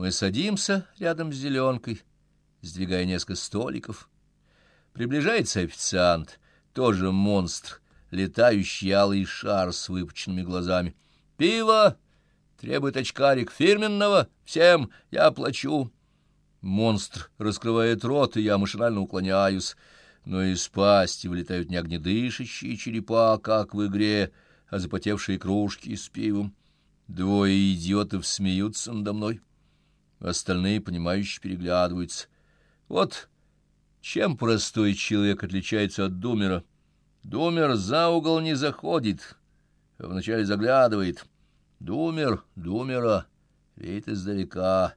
Мы садимся рядом с зеленкой, сдвигая несколько столиков. Приближается официант, тоже монстр, летающий алый шар с выпученными глазами. «Пиво!» — требует очкарик. «Фирменного! Всем! Я плачу!» Монстр раскрывает рот, и я машинально уклоняюсь. Но из пасти вылетают не огнедышащие черепа, как в игре, а запотевшие кружки с пивом. Двое идиотов смеются надо мной. Остальные, понимающие, переглядываются. Вот чем простой человек отличается от думера? Думер за угол не заходит, а вначале заглядывает. Думер, думера, видит издалека.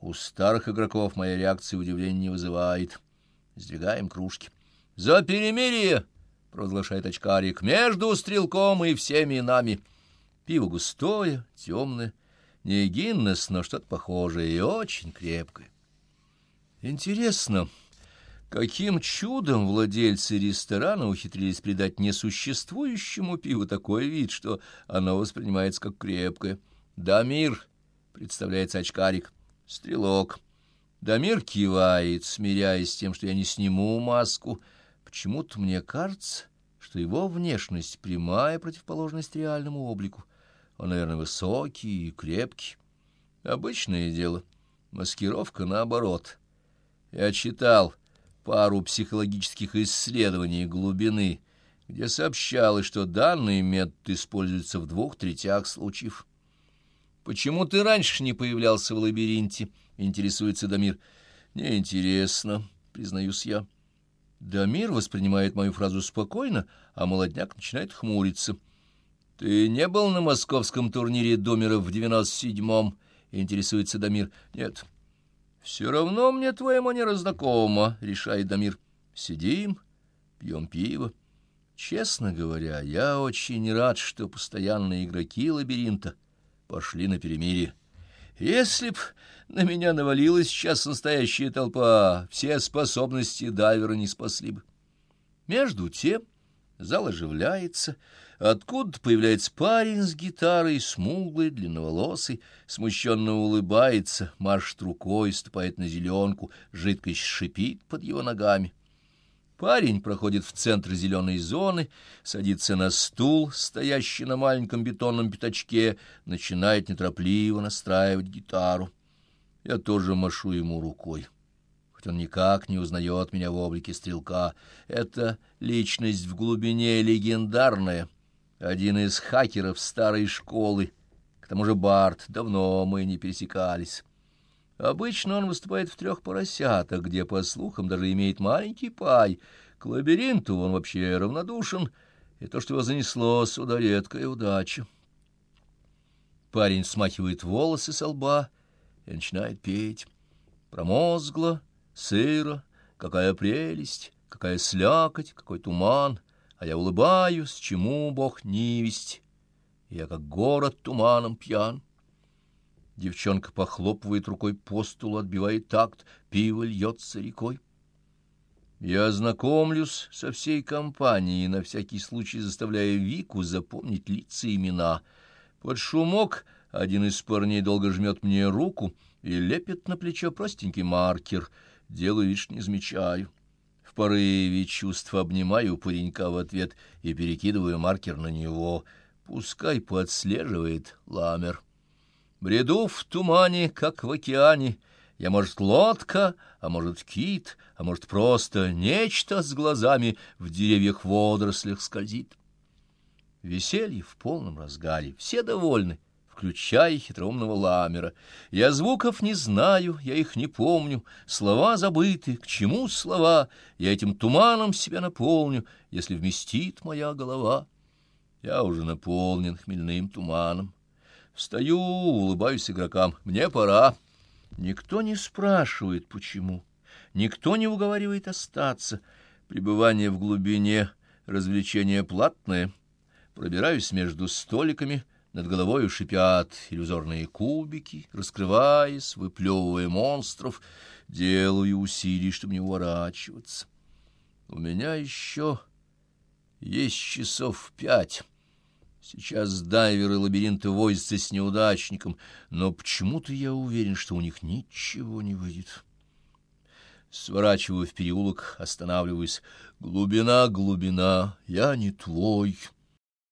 У старых игроков моя реакция удивления не вызывает. Сдвигаем кружки. «За перемирие!» — провозглашает очкарик. «Между стрелком и всеми нами!» Пиво густое, темное, не Гиннес, но что-то похожее и очень крепкое. Интересно, каким чудом владельцы ресторана ухитрились придать несуществующему пиву такой вид, что оно воспринимается как крепкое? «Дамир», — представляется очкарик, — «стрелок». Дамир кивает, смиряясь с тем, что я не сниму маску. Почему-то мне кажется, что его внешность — прямая противоположность реальному облику. Он, наверное, высокий и крепкий. Обычное дело. Маскировка наоборот. Я читал пару психологических исследований глубины, где сообщалось, что данный метод используется в двух третях случаев. «Почему ты раньше не появлялся в лабиринте?» — интересуется Дамир. «Неинтересно», — признаюсь я. Дамир воспринимает мою фразу спокойно, а молодняк начинает хмуриться. — Ты не был на московском турнире домеров в девяносто седьмом? — интересуется Дамир. — Нет. — Все равно мне твоя манера знакома, — решает Дамир. — Сидим, пьем пиво. Честно говоря, я очень рад, что постоянные игроки лабиринта пошли на перемирие. Если б на меня навалилась сейчас настоящая толпа, все способности дайвера не спасли бы. Между тем зал оживляется, откуда появляется парень с гитарой, смуглый, длинноволосый, смущенно улыбается, машет рукой, ступает на зеленку, жидкость шипит под его ногами. Парень проходит в центр зеленой зоны, садится на стул, стоящий на маленьком бетонном пятачке, начинает неторопливо настраивать гитару. Я тоже машу ему рукой. Хоть он никак не узнает меня в облике стрелка. Это личность в глубине легендарная. Один из хакеров старой школы. К тому же Барт, давно мы не пересекались. Обычно он выступает в трех поросятах, где, по слухам, даже имеет маленький пай. К лабиринту он вообще равнодушен, и то, что его занесло сюда, редкая удача. Парень смахивает волосы со лба и начинает петь. Промозгло, сыро, какая прелесть, какая слякоть, какой туман, а я улыбаюсь, чему Бог невесть. Я как город туманом пьян. Девчонка похлопывает рукой по стулу, отбивает такт, пиво льется рекой. Я знакомлюсь со всей компанией, на всякий случай заставляя Вику запомнить лица и имена. Под шумок один из парней долго жмет мне руку и лепит на плечо простенький маркер. Делаю вид, не замечаю. Порыве чувства обнимаю паренька в ответ и перекидываю маркер на него. Пускай подслеживает ламер. Бреду в тумане, как в океане. Я, может, лодка, а может, кит, а может, просто нечто с глазами в деревьях водорослях скользит. Веселье в полном разгаре, все довольны, включая хитроумного ламера. Я звуков не знаю, я их не помню, слова забыты, к чему слова? Я этим туманом себя наполню, если вместит моя голова. Я уже наполнен хмельным туманом. Встаю, улыбаюсь игрокам. Мне пора. Никто не спрашивает, почему. Никто не уговаривает остаться. Пребывание в глубине, развлечение платное. Пробираюсь между столиками, над головой шипят иллюзорные кубики, раскрываясь, выплевывая монстров. Делаю усилий, чтобы не уворачиваться. У меня еще есть часов пять. Сейчас дайверы лабиринта возятся с неудачником, но почему-то я уверен, что у них ничего не выйдет. Сворачиваю в переулок, останавливаюсь. Глубина, глубина, я не твой.